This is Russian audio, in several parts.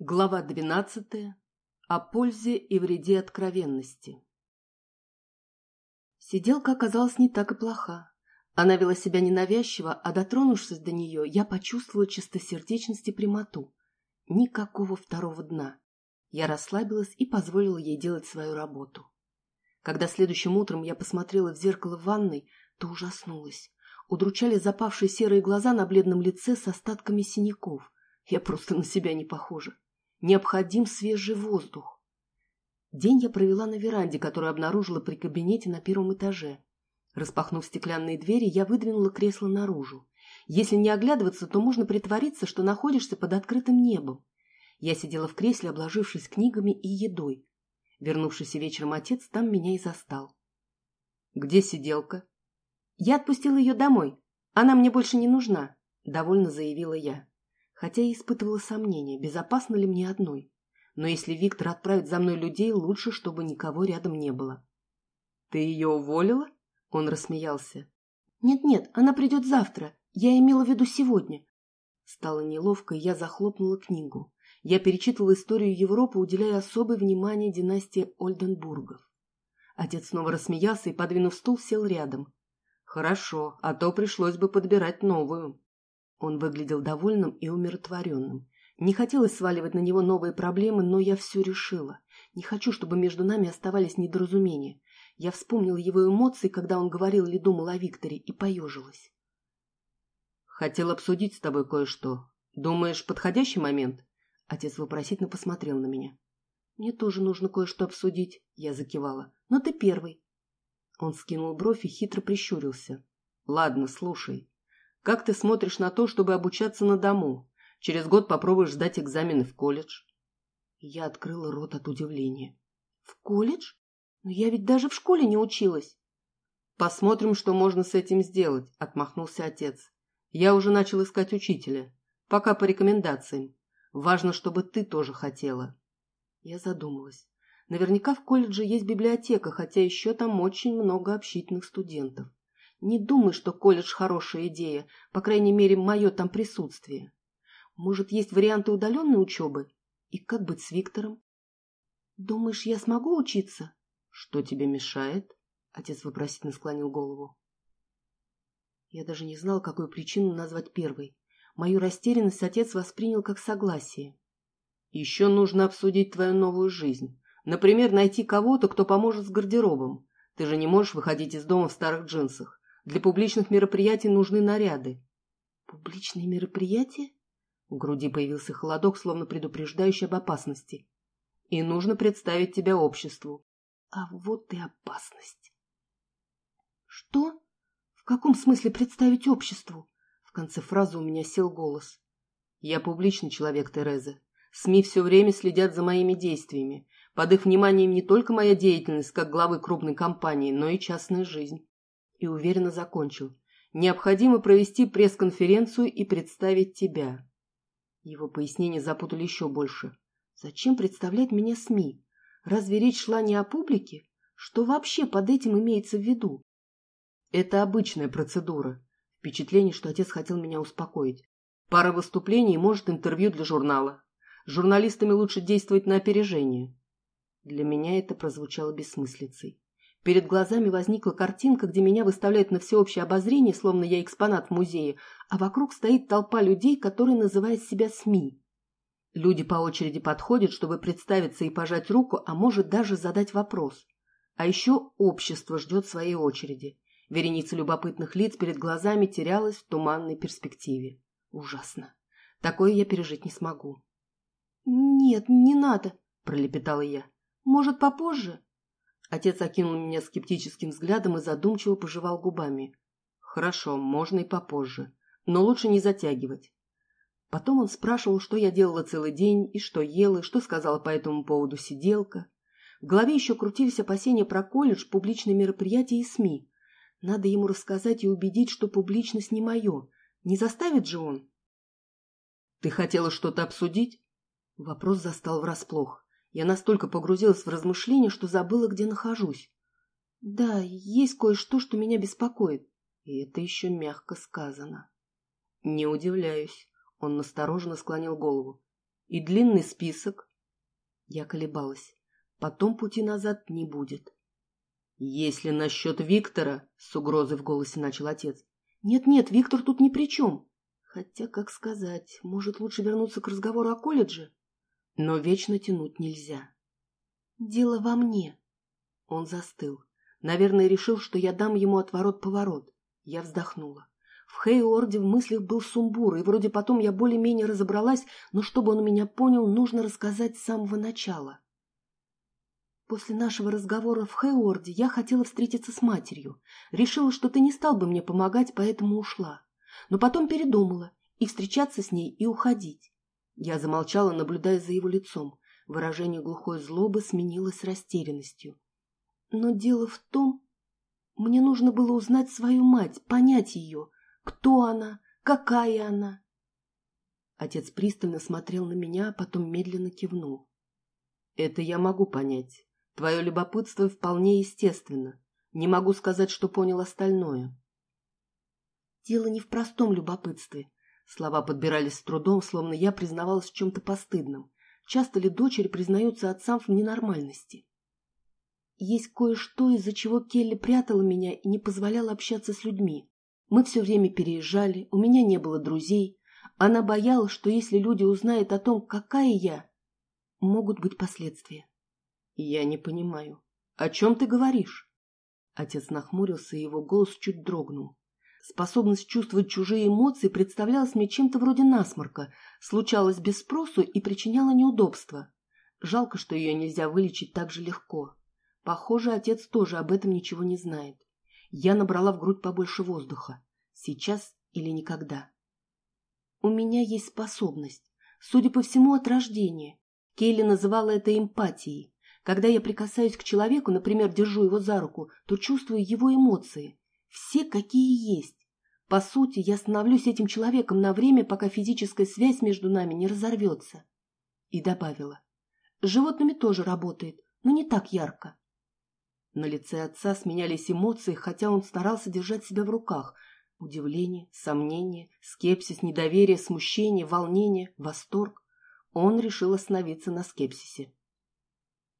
Глава двенадцатая. О пользе и вреде откровенности. Сиделка оказалась не так и плоха. Она вела себя ненавязчиво, а дотронувшись до нее, я почувствовала чистосердечность и прямоту. Никакого второго дна. Я расслабилась и позволила ей делать свою работу. Когда следующим утром я посмотрела в зеркало в ванной, то ужаснулась. Удручали запавшие серые глаза на бледном лице с остатками синяков. Я просто на себя не похожа. Необходим свежий воздух. День я провела на веранде, которую обнаружила при кабинете на первом этаже. Распахнув стеклянные двери, я выдвинула кресло наружу. Если не оглядываться, то можно притвориться, что находишься под открытым небом. Я сидела в кресле, обложившись книгами и едой. Вернувшийся вечером отец там меня и застал. «Где сиделка?» «Я отпустила ее домой. Она мне больше не нужна», — довольно заявила я хотя и испытывала сомнения, безопасно ли мне одной. Но если Виктор отправит за мной людей, лучше, чтобы никого рядом не было. «Ты ее уволила?» Он рассмеялся. «Нет-нет, она придет завтра. Я имела в виду сегодня». Стало неловко, я захлопнула книгу. Я перечитывала историю Европы, уделяя особое внимание династии Ольденбургов. Отец снова рассмеялся и, подвинув стул, сел рядом. «Хорошо, а то пришлось бы подбирать новую». Он выглядел довольным и умиротворенным. Не хотелось сваливать на него новые проблемы, но я все решила. Не хочу, чтобы между нами оставались недоразумения. Я вспомнила его эмоции, когда он говорил или думал о Викторе, и поежилась. «Хотел обсудить с тобой кое-что. Думаешь, подходящий момент?» Отец вопросительно посмотрел на меня. «Мне тоже нужно кое-что обсудить», — я закивала. «Но ты первый». Он скинул бровь и хитро прищурился. «Ладно, слушай. Как ты смотришь на то, чтобы обучаться на дому? Через год попробуешь сдать экзамены в колледж. Я открыла рот от удивления. В колледж? Но я ведь даже в школе не училась. Посмотрим, что можно с этим сделать, отмахнулся отец. Я уже начал искать учителя. Пока по рекомендациям. Важно, чтобы ты тоже хотела. Я задумалась. Наверняка в колледже есть библиотека, хотя еще там очень много общительных студентов. Не думай, что колледж хорошая идея, по крайней мере, мое там присутствие. Может, есть варианты удаленной учебы? И как быть с Виктором? Думаешь, я смогу учиться? Что тебе мешает? Отец вопросительно склонил голову. Я даже не знал, какую причину назвать первой. Мою растерянность отец воспринял как согласие. Еще нужно обсудить твою новую жизнь. Например, найти кого-то, кто поможет с гардеробом. Ты же не можешь выходить из дома в старых джинсах. Для публичных мероприятий нужны наряды. Публичные мероприятия? В груди появился холодок, словно предупреждающий об опасности. И нужно представить тебя обществу. А вот и опасность. Что? В каком смысле представить обществу? В конце фразы у меня сел голос. Я публичный человек, Тереза. СМИ все время следят за моими действиями. Под их вниманием не только моя деятельность как главы крупной компании, но и частная жизнь и уверенно закончил. «Необходимо провести пресс-конференцию и представить тебя». Его пояснения запутали еще больше. «Зачем представлять меня СМИ? Разве речь шла не о публике? Что вообще под этим имеется в виду?» «Это обычная процедура. Впечатление, что отец хотел меня успокоить. Пара выступлений может, интервью для журнала. С журналистами лучше действовать на опережение». Для меня это прозвучало бессмыслицей. Перед глазами возникла картинка, где меня выставляют на всеобщее обозрение, словно я экспонат в музее, а вокруг стоит толпа людей, которые называют себя СМИ. Люди по очереди подходят, чтобы представиться и пожать руку, а может даже задать вопрос. А еще общество ждет своей очереди. Вереница любопытных лиц перед глазами терялась в туманной перспективе. Ужасно. Такое я пережить не смогу. «Нет, не надо», – пролепетала я. «Может, попозже?» Отец окинул меня скептическим взглядом и задумчиво пожевал губами. «Хорошо, можно и попозже, но лучше не затягивать». Потом он спрашивал, что я делала целый день, и что ела, и что сказала по этому поводу сиделка. В голове еще крутились опасения про колледж, публичные мероприятия и СМИ. Надо ему рассказать и убедить, что публичность не мое. Не заставит же он? «Ты хотела что-то обсудить?» Вопрос застал врасплох. Я настолько погрузилась в размышления, что забыла, где нахожусь. Да, есть кое-что, что меня беспокоит. И это еще мягко сказано. Не удивляюсь. Он настороженно склонил голову. И длинный список. Я колебалась. Потом пути назад не будет. «Если насчет Виктора...» — с угрозой в голосе начал отец. «Нет-нет, Виктор тут ни при чем. Хотя, как сказать, может, лучше вернуться к разговору о колледже? Но вечно тянуть нельзя. Дело во мне». Он застыл. Наверное, решил, что я дам ему отворот-поворот. Я вздохнула. В Хейорде в мыслях был сумбур, и вроде потом я более-менее разобралась, но чтобы он меня понял, нужно рассказать с самого начала. После нашего разговора в Хейорде я хотела встретиться с матерью. Решила, что ты не стал бы мне помогать, поэтому ушла. Но потом передумала и встречаться с ней, и уходить. Я замолчала, наблюдая за его лицом. Выражение глухой злобы сменилось растерянностью. Но дело в том, мне нужно было узнать свою мать, понять ее, кто она, какая она. Отец пристально смотрел на меня, а потом медленно кивнул. Это я могу понять. Твое любопытство вполне естественно. Не могу сказать, что понял остальное. Дело не в простом любопытстве. Слова подбирались с трудом, словно я признавалась в чем-то постыдном. Часто ли дочери признаются отцам в ненормальности? Есть кое-что, из-за чего Келли прятала меня и не позволяла общаться с людьми. Мы все время переезжали, у меня не было друзей. Она боялась, что если люди узнают о том, какая я, могут быть последствия. Я не понимаю. О чем ты говоришь? Отец нахмурился, и его голос чуть дрогнул. Способность чувствовать чужие эмоции представлялась мне чем-то вроде насморка, случалась без спросу и причиняла неудобства. Жалко, что ее нельзя вылечить так же легко. Похоже, отец тоже об этом ничего не знает. Я набрала в грудь побольше воздуха. Сейчас или никогда. У меня есть способность. Судя по всему, от рождения. Келли называла это эмпатией. Когда я прикасаюсь к человеку, например, держу его за руку, то чувствую его эмоции. Все, какие есть. По сути, я становлюсь этим человеком на время, пока физическая связь между нами не разорвется. И добавила. С животными тоже работает, но не так ярко. На лице отца сменялись эмоции, хотя он старался держать себя в руках. Удивление, сомнение, скепсис, недоверие, смущение, волнение, восторг. Он решил остановиться на скепсисе.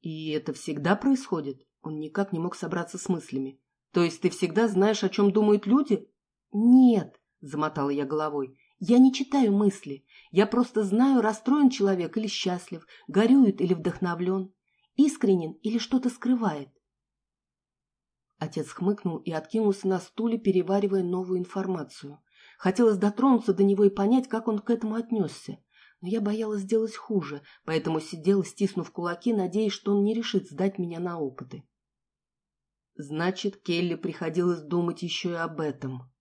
«И это всегда происходит?» Он никак не мог собраться с мыслями. «То есть ты всегда знаешь, о чем думают люди?» «Нет», — замотала я головой, — «я не читаю мысли. Я просто знаю, расстроен человек или счастлив, горюет или вдохновлен, искренен или что-то скрывает. Отец хмыкнул и откинулся на стуле, переваривая новую информацию. Хотелось дотронуться до него и понять, как он к этому отнесся. Но я боялась сделать хуже, поэтому сидела, стиснув кулаки, надеясь, что он не решит сдать меня на опыты. Значит, Келли приходилось думать еще и об этом.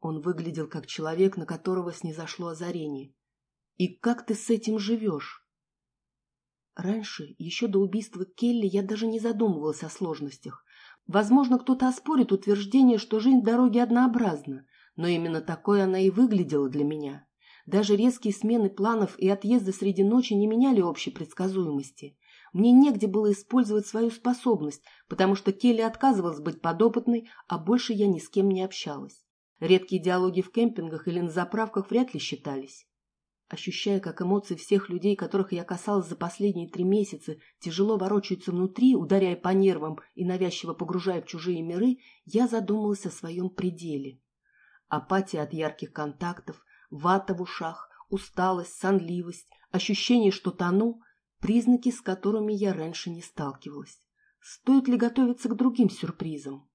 Он выглядел как человек, на которого снизошло озарение. И как ты с этим живешь? Раньше, еще до убийства Келли, я даже не задумывалась о сложностях. Возможно, кто-то оспорит утверждение, что жизнь в дороге однообразна, но именно такой она и выглядела для меня. Даже резкие смены планов и отъезды среди ночи не меняли общей предсказуемости. Мне негде было использовать свою способность, потому что Келли отказывалась быть подопытной, а больше я ни с кем не общалась. Редкие диалоги в кемпингах или на заправках вряд ли считались. Ощущая, как эмоции всех людей, которых я касалась за последние три месяца, тяжело ворочаются внутри, ударяя по нервам и навязчиво погружая в чужие миры, я задумалась о своем пределе. Апатия от ярких контактов, вата в ушах, усталость, сонливость, ощущение, что тону – признаки, с которыми я раньше не сталкивалась. Стоит ли готовиться к другим сюрпризам?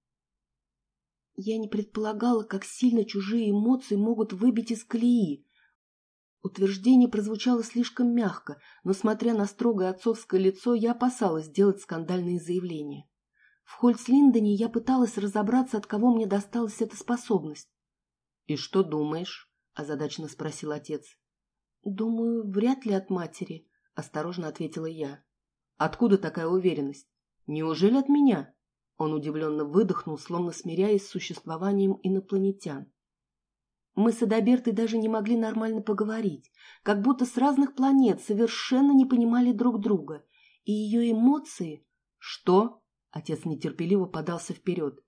Я не предполагала, как сильно чужие эмоции могут выбить из колеи, Утверждение прозвучало слишком мягко, но, смотря на строгое отцовское лицо, я опасалась сделать скандальные заявления. В Хольцлиндене я пыталась разобраться, от кого мне досталась эта способность. — И что думаешь? — озадаченно спросил отец. — Думаю, вряд ли от матери, — осторожно ответила я. — Откуда такая уверенность? Неужели от меня? Он удивленно выдохнул, словно смиряясь с существованием инопланетян. Мы с Адабертой даже не могли нормально поговорить, как будто с разных планет совершенно не понимали друг друга. И ее эмоции... «Что?» — отец нетерпеливо подался вперед.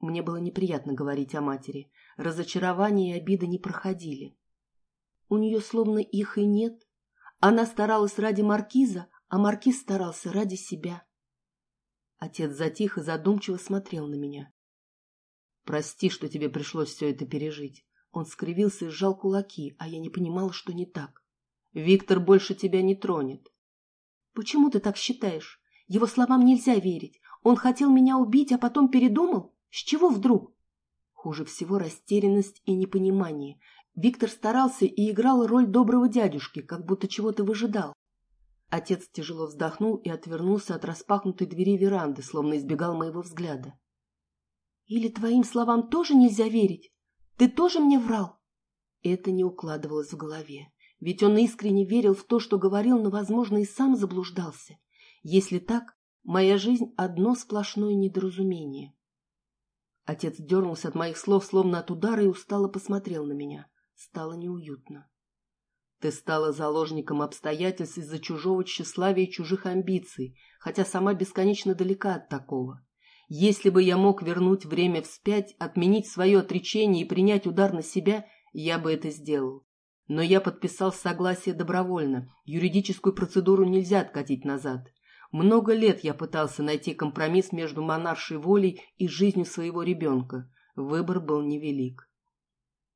Мне было неприятно говорить о матери. Разочарование и обида не проходили. У нее словно их и нет. Она старалась ради маркиза, а маркиз старался ради себя. Отец затих и задумчиво смотрел на меня. «Прости, что тебе пришлось все это пережить». Он скривился и сжал кулаки, а я не понимала, что не так. «Виктор больше тебя не тронет». «Почему ты так считаешь? Его словам нельзя верить. Он хотел меня убить, а потом передумал? С чего вдруг?» Хуже всего растерянность и непонимание. Виктор старался и играл роль доброго дядюшки, как будто чего-то выжидал. Отец тяжело вздохнул и отвернулся от распахнутой двери веранды, словно избегал моего взгляда. «Или твоим словам тоже нельзя верить? Ты тоже мне врал?» Это не укладывалось в голове, ведь он искренне верил в то, что говорил, но, возможно, и сам заблуждался. Если так, моя жизнь — одно сплошное недоразумение. Отец дернулся от моих слов, словно от удара, и устало посмотрел на меня. Стало неуютно. Ты стала заложником обстоятельств из-за чужого тщеславия и чужих амбиций, хотя сама бесконечно далека от такого. Если бы я мог вернуть время вспять, отменить свое отречение и принять удар на себя, я бы это сделал. Но я подписал согласие добровольно. Юридическую процедуру нельзя откатить назад. Много лет я пытался найти компромисс между монаршей волей и жизнью своего ребенка. Выбор был невелик.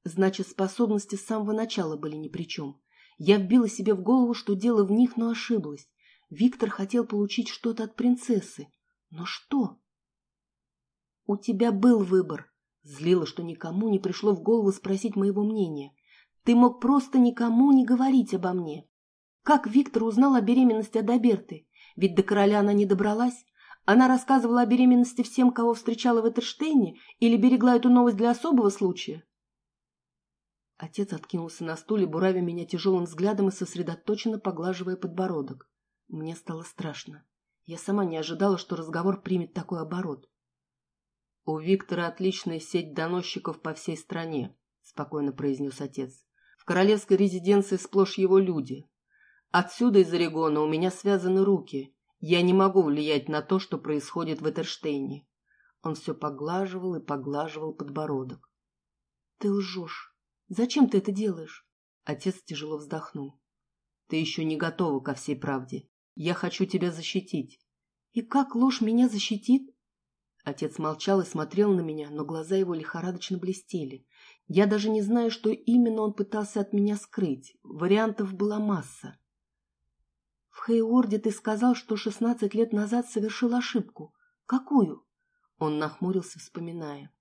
Значит, способности с самого начала были ни при чем. Я вбила себе в голову, что дело в них, но ошиблась. Виктор хотел получить что-то от принцессы. Но что? У тебя был выбор. Злило, что никому не пришло в голову спросить моего мнения. Ты мог просто никому не говорить обо мне. Как Виктор узнал о беременности Адаберты? Ведь до короля она не добралась. Она рассказывала о беременности всем, кого встречала в Этерштейне, или берегла эту новость для особого случая? Отец откинулся на стуле, буравя меня тяжелым взглядом и сосредоточенно поглаживая подбородок. Мне стало страшно. Я сама не ожидала, что разговор примет такой оборот. «У Виктора отличная сеть доносчиков по всей стране», — спокойно произнес отец. «В королевской резиденции сплошь его люди. Отсюда из Орегона у меня связаны руки. Я не могу влиять на то, что происходит в Этерштейне». Он все поглаживал и поглаживал подбородок. «Ты лжешь. Зачем ты это делаешь? Отец тяжело вздохнул. Ты еще не готова ко всей правде. Я хочу тебя защитить. И как ложь меня защитит? Отец молчал и смотрел на меня, но глаза его лихорадочно блестели. Я даже не знаю, что именно он пытался от меня скрыть. Вариантов была масса. В Хейорде ты сказал, что шестнадцать лет назад совершил ошибку. Какую? Он нахмурился, вспоминая.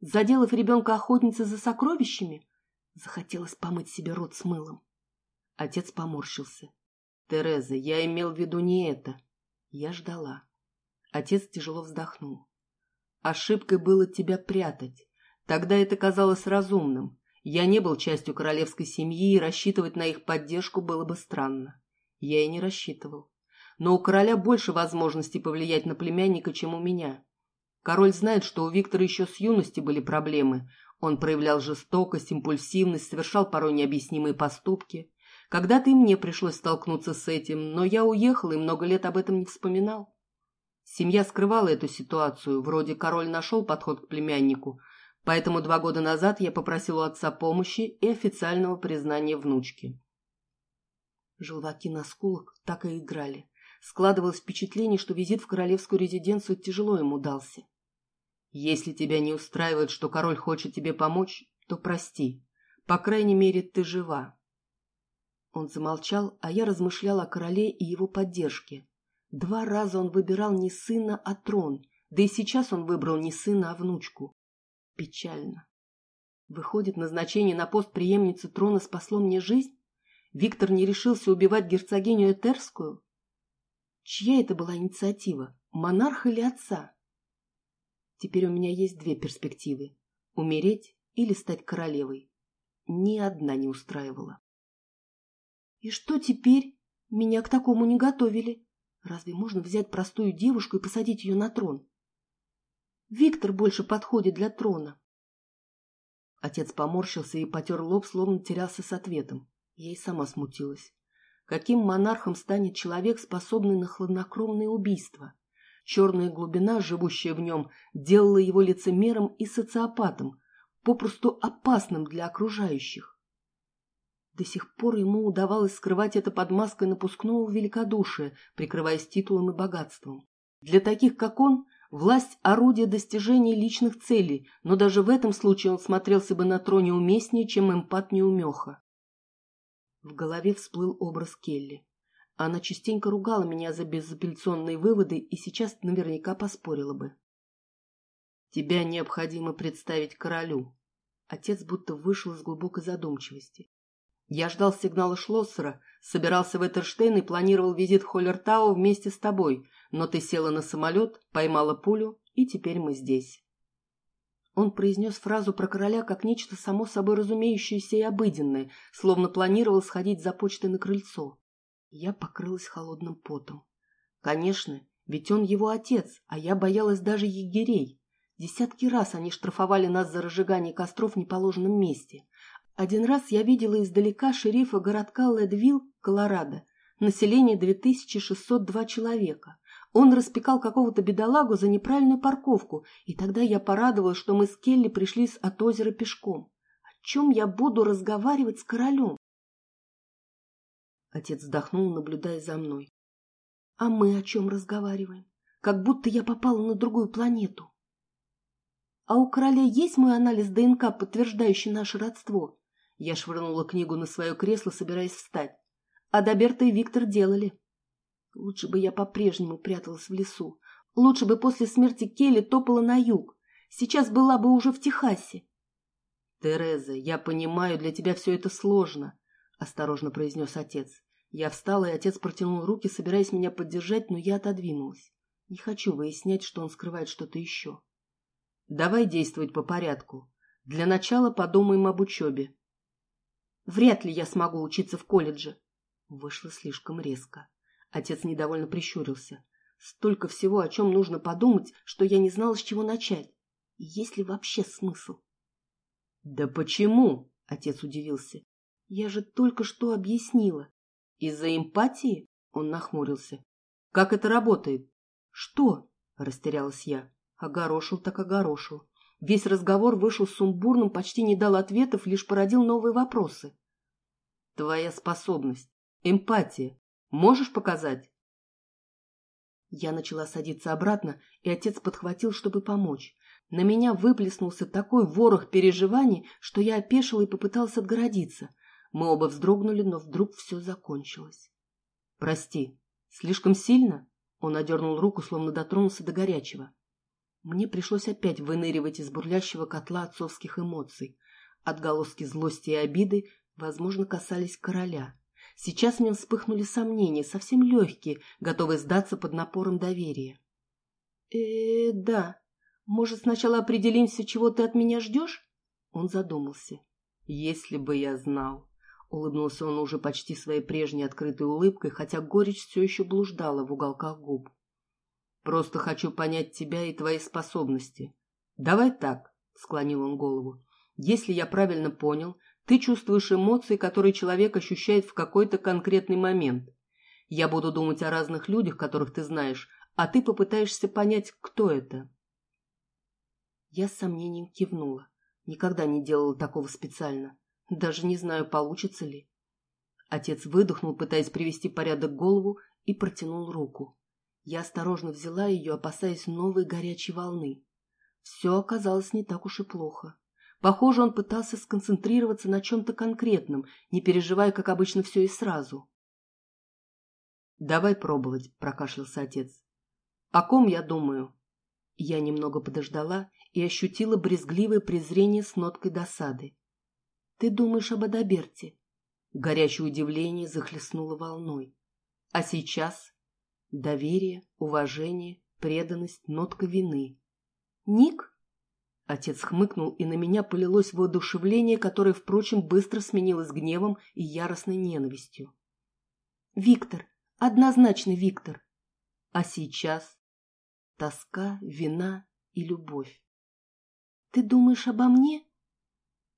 Заделав ребенка охотницы за сокровищами? Захотелось помыть себе рот с мылом. Отец поморщился. «Тереза, я имел в виду не это». Я ждала. Отец тяжело вздохнул. «Ошибкой было тебя прятать. Тогда это казалось разумным. Я не был частью королевской семьи, и рассчитывать на их поддержку было бы странно. Я и не рассчитывал. Но у короля больше возможностей повлиять на племянника, чем у меня. Король знает, что у Виктора еще с юности были проблемы. Он проявлял жестокость, импульсивность, совершал порой необъяснимые поступки. Когда-то и мне пришлось столкнуться с этим, но я уехал и много лет об этом не вспоминал. Семья скрывала эту ситуацию, вроде король нашел подход к племяннику, поэтому два года назад я попросил у отца помощи и официального признания внучки. Желваки на скулах так и играли. Складывалось впечатление, что визит в королевскую резиденцию тяжело ему дался. Если тебя не устраивает, что король хочет тебе помочь, то прости. По крайней мере, ты жива. Он замолчал, а я размышлял о короле и его поддержке. Два раза он выбирал не сына, а трон, да и сейчас он выбрал не сына, а внучку. Печально. Выходит, назначение на пост преемницы трона спасло мне жизнь? Виктор не решился убивать герцогиню Этерскую? Чья это была инициатива, монарха или отца? Теперь у меня есть две перспективы – умереть или стать королевой. Ни одна не устраивала. И что теперь? Меня к такому не готовили. Разве можно взять простую девушку и посадить ее на трон? Виктор больше подходит для трона. Отец поморщился и потер лоб, словно терялся с ответом. Я и сама смутилась. Каким монархом станет человек, способный на хладнокровное убийство? Черная глубина, живущая в нем, делала его лицемером и социопатом, попросту опасным для окружающих. До сих пор ему удавалось скрывать это под маской напускного великодушия, прикрываясь титулом и богатством. Для таких, как он, власть – орудие достижения личных целей, но даже в этом случае он смотрелся бы на троне уместнее, чем эмпат неумеха. В голове всплыл образ Келли. Она частенько ругала меня за безапелляционные выводы и сейчас наверняка поспорила бы. «Тебя необходимо представить королю». Отец будто вышел из глубокой задумчивости. Я ждал сигнала Шлоссера, собирался в Этерштейн и планировал визит в Холлертау вместе с тобой, но ты села на самолет, поймала пулю, и теперь мы здесь. Он произнес фразу про короля как нечто само собой разумеющееся и обыденное, словно планировал сходить за почтой на крыльцо. Я покрылась холодным потом. Конечно, ведь он его отец, а я боялась даже егерей. Десятки раз они штрафовали нас за разжигание костров в неположенном месте. Один раз я видела издалека шерифа городка Ледвилл, Колорадо. Население 2602 человека. Он распекал какого-то бедолагу за неправильную парковку, и тогда я порадовалась, что мы с Келли пришли от озера пешком. О чем я буду разговаривать с королем? Отец вздохнул, наблюдая за мной. А мы о чем разговариваем? Как будто я попала на другую планету. А у короля есть мой анализ ДНК, подтверждающий наше родство? Я швырнула книгу на свое кресло, собираясь встать. А Доберта и Виктор делали. Лучше бы я по-прежнему пряталась в лесу. Лучше бы после смерти Келли топала на юг. Сейчас была бы уже в Техасе. — Тереза, я понимаю, для тебя все это сложно, — осторожно произнес отец. Я встала, и отец протянул руки, собираясь меня поддержать, но я отодвинулась. Не хочу выяснять, что он скрывает что-то еще. — Давай действовать по порядку. Для начала подумаем об учебе. Вряд ли я смогу учиться в колледже. Вышло слишком резко. Отец недовольно прищурился. Столько всего, о чем нужно подумать, что я не знала, с чего начать. есть ли вообще смысл? Да почему? Отец удивился. Я же только что объяснила. Из-за эмпатии? Он нахмурился. Как это работает? Что? Растерялась я. Огорошил так огорошил. Весь разговор вышел сумбурным, почти не дал ответов, лишь породил новые вопросы. Твоя способность, эмпатия, можешь показать? Я начала садиться обратно, и отец подхватил, чтобы помочь. На меня выплеснулся такой ворох переживаний, что я опешила и попыталась отгородиться. Мы оба вздрогнули, но вдруг все закончилось. «Прости, слишком сильно?» Он одернул руку, словно дотронулся до горячего. Мне пришлось опять выныривать из бурлящего котла отцовских эмоций. Отголоски злости и обиды, возможно, касались короля. Сейчас мне вспыхнули сомнения, совсем легкие, готовые сдаться под напором доверия. э да. Может, сначала определимся, чего ты от меня ждешь?» Он задумался. «Если бы я знал». Улыбнулся он уже почти своей прежней открытой улыбкой, хотя горечь все еще блуждала в уголках губ. Просто хочу понять тебя и твои способности. Давай так, склонил он голову. Если я правильно понял, ты чувствуешь эмоции, которые человек ощущает в какой-то конкретный момент. Я буду думать о разных людях, которых ты знаешь, а ты попытаешься понять, кто это. Я с сомнением кивнула. Никогда не делала такого специально. Даже не знаю, получится ли. Отец выдохнул, пытаясь привести порядок голову, и протянул руку. Я осторожно взяла ее, опасаясь новой горячей волны. Все оказалось не так уж и плохо. Похоже, он пытался сконцентрироваться на чем-то конкретном, не переживая, как обычно, все и сразу. «Давай пробовать», — прокашлялся отец. «О ком я думаю?» Я немного подождала и ощутила брезгливое презрение с ноткой досады. «Ты думаешь об Адаберте?» Горячее удивление захлестнуло волной. «А сейчас?» Доверие, уважение, преданность, нотка вины. «Ник?» Отец хмыкнул, и на меня полилось воодушевление, которое, впрочем, быстро сменилось гневом и яростной ненавистью. «Виктор! Однозначно Виктор!» А сейчас тоска, вина и любовь. «Ты думаешь обо мне?»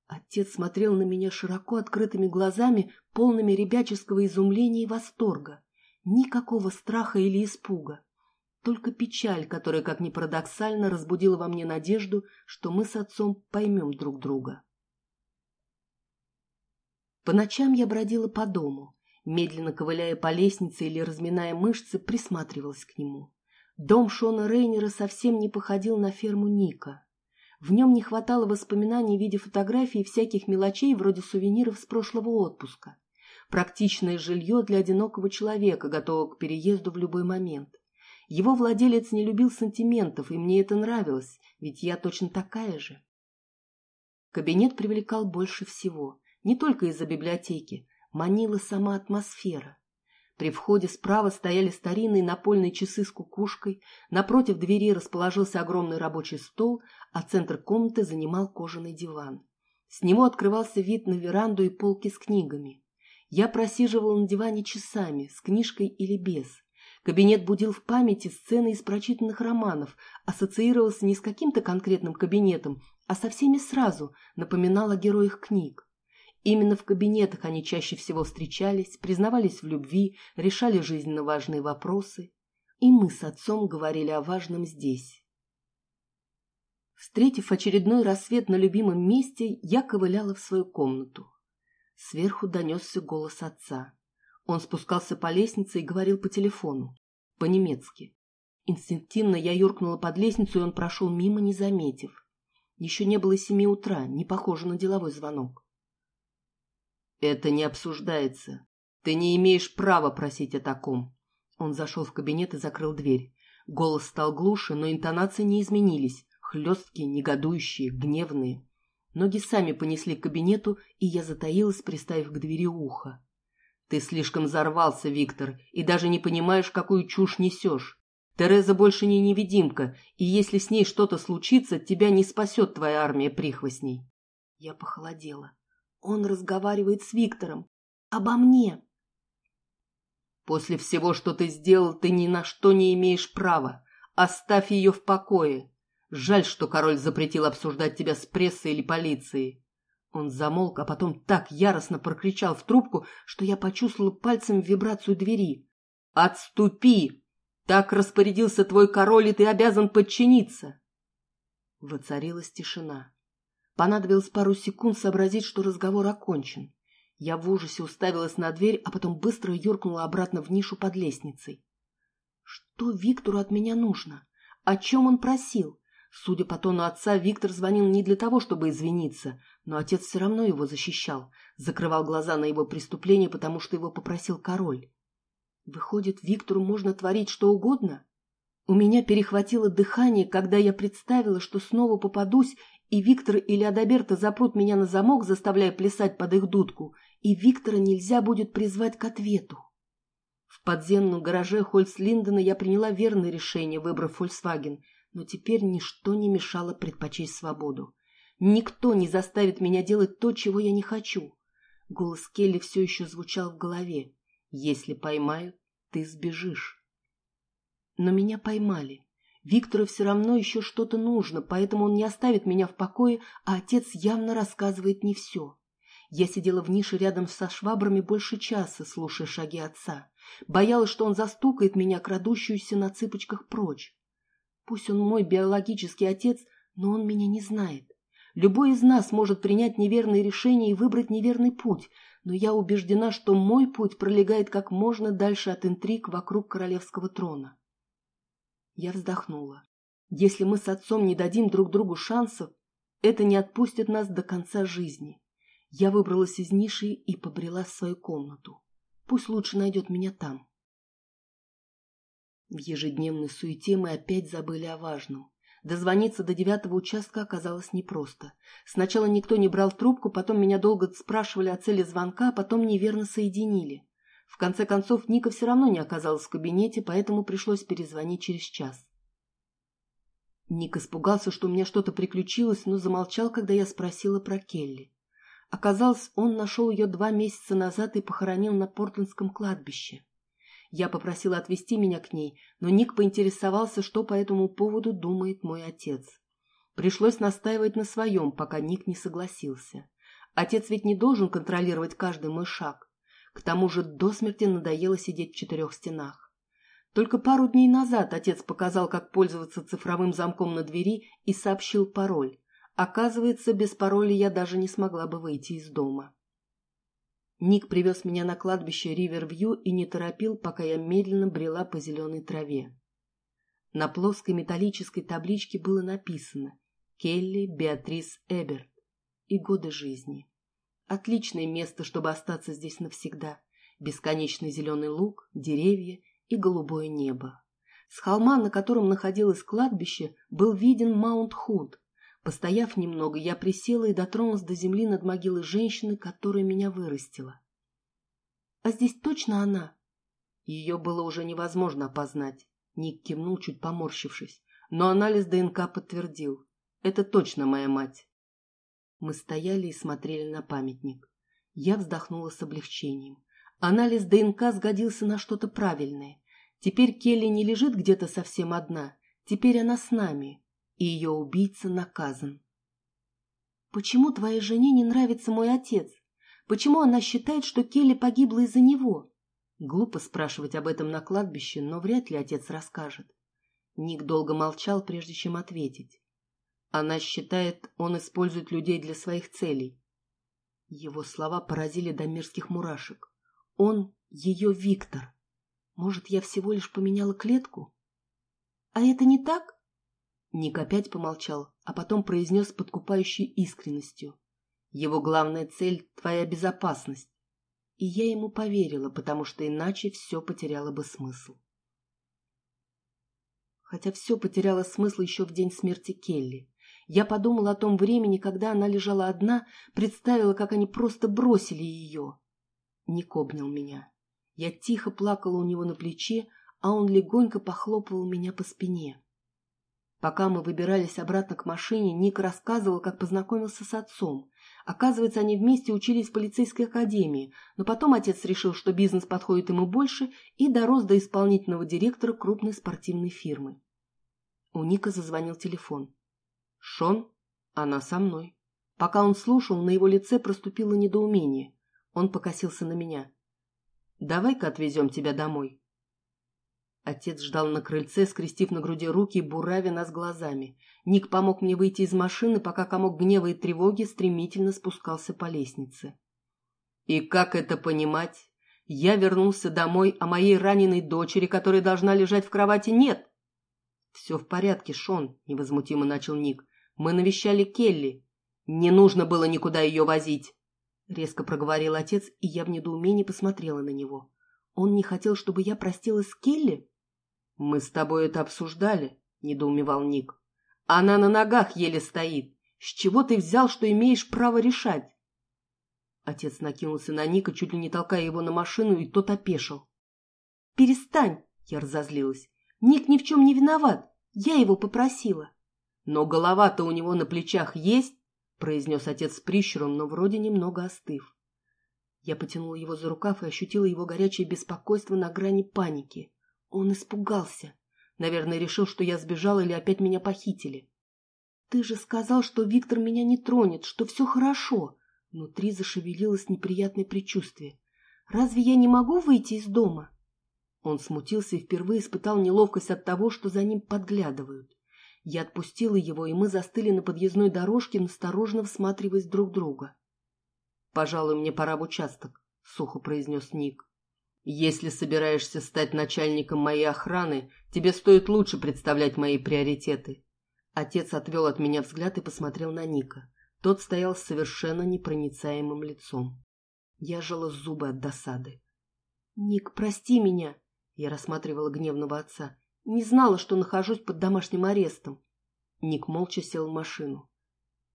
Отец смотрел на меня широко открытыми глазами, полными ребяческого изумления и восторга. Никакого страха или испуга. Только печаль, которая, как ни парадоксально, разбудила во мне надежду, что мы с отцом поймем друг друга. По ночам я бродила по дому, медленно ковыляя по лестнице или разминая мышцы, присматривалась к нему. Дом Шона Рейнера совсем не походил на ферму Ника. В нем не хватало воспоминаний в виде фотографий и всяких мелочей вроде сувениров с прошлого отпуска. Практичное жилье для одинокого человека, готового к переезду в любой момент. Его владелец не любил сантиментов, и мне это нравилось, ведь я точно такая же. Кабинет привлекал больше всего, не только из-за библиотеки, манила сама атмосфера. При входе справа стояли старинные напольные часы с кукушкой, напротив двери расположился огромный рабочий стол, а центр комнаты занимал кожаный диван. С него открывался вид на веранду и полки с книгами. Я просиживала на диване часами, с книжкой или без. Кабинет будил в памяти сцены из прочитанных романов, ассоциировался не с каким-то конкретным кабинетом, а со всеми сразу, напоминал о героях книг. Именно в кабинетах они чаще всего встречались, признавались в любви, решали жизненно важные вопросы. И мы с отцом говорили о важном здесь. Встретив очередной рассвет на любимом месте, я ковыляла в свою комнату. Сверху донесся голос отца. Он спускался по лестнице и говорил по телефону, по-немецки. Инстинктивно я юркнула под лестницу, и он прошел мимо, не заметив. Еще не было семи утра, не похоже на деловой звонок. «Это не обсуждается. Ты не имеешь права просить о таком». Он зашел в кабинет и закрыл дверь. Голос стал глуше, но интонации не изменились. Хлесткие, негодующие, гневные. Ноги сами понесли к кабинету, и я затаилась, приставив к двери ухо. «Ты слишком взорвался, Виктор, и даже не понимаешь, какую чушь несешь. Тереза больше не невидимка, и если с ней что-то случится, тебя не спасет твоя армия прихвостней». Я похолодела. Он разговаривает с Виктором. Обо мне. После всего, что ты сделал, ты ни на что не имеешь права. Оставь ее в покое. Жаль, что король запретил обсуждать тебя с прессой или полицией. Он замолк, а потом так яростно прокричал в трубку, что я почувствовала пальцем вибрацию двери. «Отступи! Так распорядился твой король, и ты обязан подчиниться!» Воцарилась тишина. Понадобилось пару секунд сообразить, что разговор окончен. Я в ужасе уставилась на дверь, а потом быстро юркнула обратно в нишу под лестницей. Что Виктору от меня нужно? О чем он просил? Судя по тону отца, Виктор звонил не для того, чтобы извиниться, но отец все равно его защищал, закрывал глаза на его преступление, потому что его попросил король. Выходит, Виктору можно творить что угодно? У меня перехватило дыхание, когда я представила, что снова попадусь и Виктор или Адаберта запрут меня на замок, заставляя плясать под их дудку, и Виктора нельзя будет призвать к ответу. В подземном гараже Хольц-Линдена я приняла верное решение, выбрав Фольксваген, но теперь ничто не мешало предпочесть свободу. Никто не заставит меня делать то, чего я не хочу. Голос Келли все еще звучал в голове. «Если поймают, ты сбежишь». Но меня поймали. Виктору все равно еще что-то нужно, поэтому он не оставит меня в покое, а отец явно рассказывает не все. Я сидела в нише рядом со швабрами больше часа, слушая шаги отца. Боялась, что он застукает меня, крадущуюся на цыпочках прочь. Пусть он мой биологический отец, но он меня не знает. Любой из нас может принять неверное решение и выбрать неверный путь, но я убеждена, что мой путь пролегает как можно дальше от интриг вокруг королевского трона. Я вздохнула. Если мы с отцом не дадим друг другу шансов, это не отпустит нас до конца жизни. Я выбралась из ниши и побрела в свою комнату. Пусть лучше найдет меня там. В ежедневной суете мы опять забыли о важном. Дозвониться до девятого участка оказалось непросто. Сначала никто не брал трубку, потом меня долго спрашивали о цели звонка, а потом неверно соединили. В конце концов, Ника все равно не оказалась в кабинете, поэтому пришлось перезвонить через час. Ник испугался, что у меня что-то приключилось, но замолчал, когда я спросила про Келли. Оказалось, он нашел ее два месяца назад и похоронил на Портландском кладбище. Я попросила отвезти меня к ней, но Ник поинтересовался, что по этому поводу думает мой отец. Пришлось настаивать на своем, пока Ник не согласился. Отец ведь не должен контролировать каждый мой шаг. К тому же до смерти надоело сидеть в четырех стенах. Только пару дней назад отец показал, как пользоваться цифровым замком на двери и сообщил пароль. Оказывается, без пароля я даже не смогла бы выйти из дома. Ник привез меня на кладбище Ривервью и не торопил, пока я медленно брела по зеленой траве. На плоской металлической табличке было написано «Келли Беатрис Эберт» и годы жизни. Отличное место, чтобы остаться здесь навсегда. Бесконечный зеленый луг, деревья и голубое небо. С холма, на котором находилось кладбище, был виден Маунт Худ. Постояв немного, я присела и дотронулась до земли над могилой женщины, которая меня вырастила. «А здесь точно она?» Ее было уже невозможно опознать. Ник кивнул, чуть поморщившись. Но анализ ДНК подтвердил. Это точно моя мать. Мы стояли и смотрели на памятник. Я вздохнула с облегчением. Анализ ДНК сгодился на что-то правильное. Теперь Келли не лежит где-то совсем одна. Теперь она с нами, и ее убийца наказан. «Почему твоей жене не нравится мой отец? Почему она считает, что Келли погибла из-за него?» Глупо спрашивать об этом на кладбище, но вряд ли отец расскажет. Ник долго молчал, прежде чем ответить. Она считает, он использует людей для своих целей. Его слова поразили до мирских мурашек. Он ее Виктор. Может, я всего лишь поменяла клетку? А это не так? Ник опять помолчал, а потом произнес подкупающей искренностью. Его главная цель — твоя безопасность. И я ему поверила, потому что иначе все потеряло бы смысл. Хотя все потеряло смысл еще в день смерти Келли. Я подумала о том времени, когда она лежала одна, представила, как они просто бросили ее. Ник обнял меня. Я тихо плакала у него на плече, а он легонько похлопывал меня по спине. Пока мы выбирались обратно к машине, Ник рассказывал, как познакомился с отцом. Оказывается, они вместе учились в полицейской академии, но потом отец решил, что бизнес подходит ему больше, и дорос до исполнительного директора крупной спортивной фирмы. У Ника зазвонил телефон. «Шон? Она со мной». Пока он слушал, на его лице проступило недоумение. Он покосился на меня. «Давай-ка отвезем тебя домой». Отец ждал на крыльце, скрестив на груди руки и буравя нас глазами. Ник помог мне выйти из машины, пока комок гнева и тревоги стремительно спускался по лестнице. «И как это понимать? Я вернулся домой, а моей раненой дочери, которая должна лежать в кровати, нет!» «Все в порядке, Шон», — невозмутимо начал Ник. «Мы навещали Келли. Не нужно было никуда ее возить!» Резко проговорил отец, и я в недоумении посмотрела на него. Он не хотел, чтобы я простилась с Келли? «Мы с тобой это обсуждали», — недоумевал Ник. «Она на ногах еле стоит. С чего ты взял, что имеешь право решать?» Отец накинулся на Ника, чуть ли не толкая его на машину, и тот опешил. «Перестань!» — я разозлилась. «Ник ни в чем не виноват. Я его попросила». «Но голова-то у него на плечах есть?» — произнес отец с прищуром, но вроде немного остыв. Я потянула его за рукав и ощутила его горячее беспокойство на грани паники. Он испугался. Наверное, решил, что я сбежала или опять меня похитили. «Ты же сказал, что Виктор меня не тронет, что все хорошо!» Внутри зашевелилось неприятное предчувствие. «Разве я не могу выйти из дома?» Он смутился и впервые испытал неловкость от того, что за ним подглядывают. Я отпустила его, и мы застыли на подъездной дорожке, насторожно всматриваясь друг друга. «Пожалуй, мне пора в участок», — сухо произнес Ник. Если собираешься стать начальником моей охраны, тебе стоит лучше представлять мои приоритеты. Отец отвел от меня взгляд и посмотрел на Ника. Тот стоял с совершенно непроницаемым лицом. Я жала зубы от досады. «Ник, прости меня!» Я рассматривала гневного отца. «Не знала, что нахожусь под домашним арестом». Ник молча сел в машину.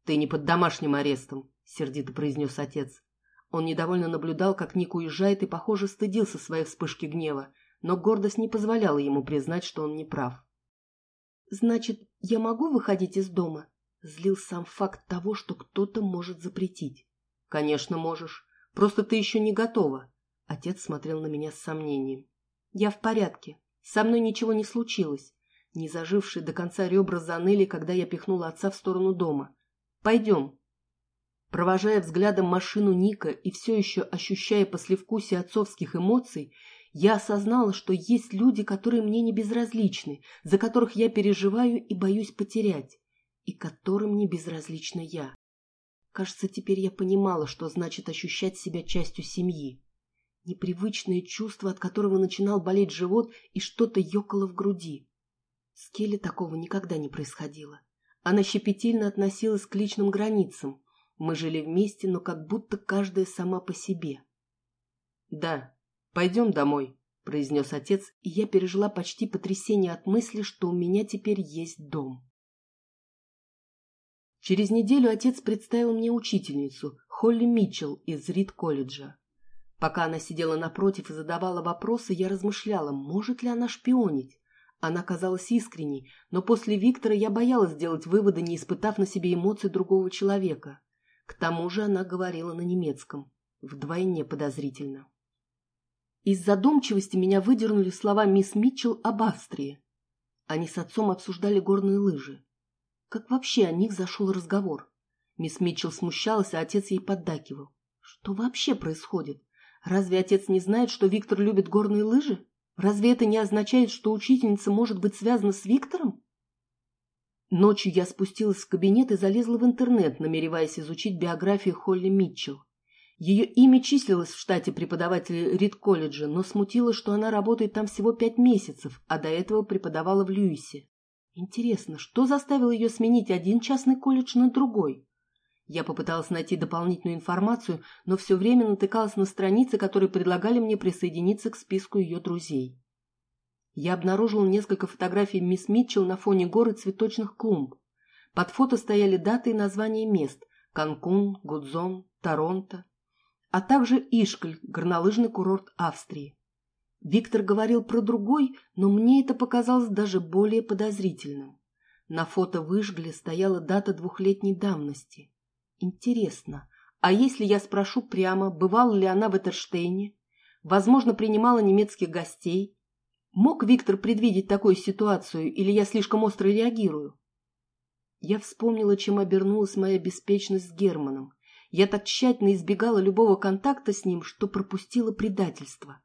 «Ты не под домашним арестом», — сердито произнес отец. Он недовольно наблюдал, как Ник уезжает, и, похоже, стыдился своей вспышки гнева, но гордость не позволяла ему признать, что он не прав. «Значит, я могу выходить из дома?» Злил сам факт того, что кто-то может запретить. «Конечно, можешь. Просто ты еще не готова». Отец смотрел на меня с сомнением. «Я в порядке. Со мной ничего не случилось. Не зажившие до конца ребра заныли, когда я пихнула отца в сторону дома. Пойдем, Провожая взглядом машину Ника и все еще ощущая послевкусие отцовских эмоций, я осознала, что есть люди, которые мне не безразличны, за которых я переживаю и боюсь потерять, и которым не безразлична я. Кажется, теперь я понимала, что значит ощущать себя частью семьи. Непривычное чувство, от которого начинал болеть живот и что-то ёкало в груди. С Келли такого никогда не происходило. Она щепетильно относилась к личным границам. Мы жили вместе, но как будто каждая сама по себе. «Да, пойдем домой», — произнес отец, и я пережила почти потрясение от мысли, что у меня теперь есть дом. Через неделю отец представил мне учительницу, Холли Митчелл из Рид-колледжа. Пока она сидела напротив и задавала вопросы, я размышляла, может ли она шпионить. Она казалась искренней, но после Виктора я боялась сделать выводы, не испытав на себе эмоций другого человека. К тому же она говорила на немецком. Вдвойне подозрительно. Из задумчивости меня выдернули слова мисс Митчелл об Австрии. Они с отцом обсуждали горные лыжи. Как вообще о них зашел разговор? Мисс Митчелл смущалась, а отец ей поддакивал. Что вообще происходит? Разве отец не знает, что Виктор любит горные лыжи? Разве это не означает, что учительница может быть связана с Виктором? Ночью я спустилась в кабинет и залезла в интернет, намереваясь изучить биографию Холли Митчелл. Ее имя числилось в штате преподавателей Рид-колледжа, но смутило, что она работает там всего пять месяцев, а до этого преподавала в Льюисе. Интересно, что заставило ее сменить один частный колледж на другой? Я попыталась найти дополнительную информацию, но все время натыкалась на страницы, которые предлагали мне присоединиться к списку ее друзей. Я обнаружила несколько фотографий мисс Митчелл на фоне горы цветочных клумб. Под фото стояли даты и названия мест – Канкун, Гудзон, Торонто а также Ишкль, горнолыжный курорт Австрии. Виктор говорил про другой, но мне это показалось даже более подозрительным. На фото в Ишгле стояла дата двухлетней давности. Интересно, а если я спрошу прямо, бывала ли она в Этерштейне? Возможно, принимала немецких гостей? Мог Виктор предвидеть такую ситуацию, или я слишком остро реагирую? Я вспомнила, чем обернулась моя беспечность с Германом, я так тщательно избегала любого контакта с ним, что пропустила предательство.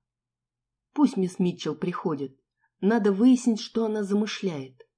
Пусть мисс Митчелл приходит. Надо выяснить, что она замышляет.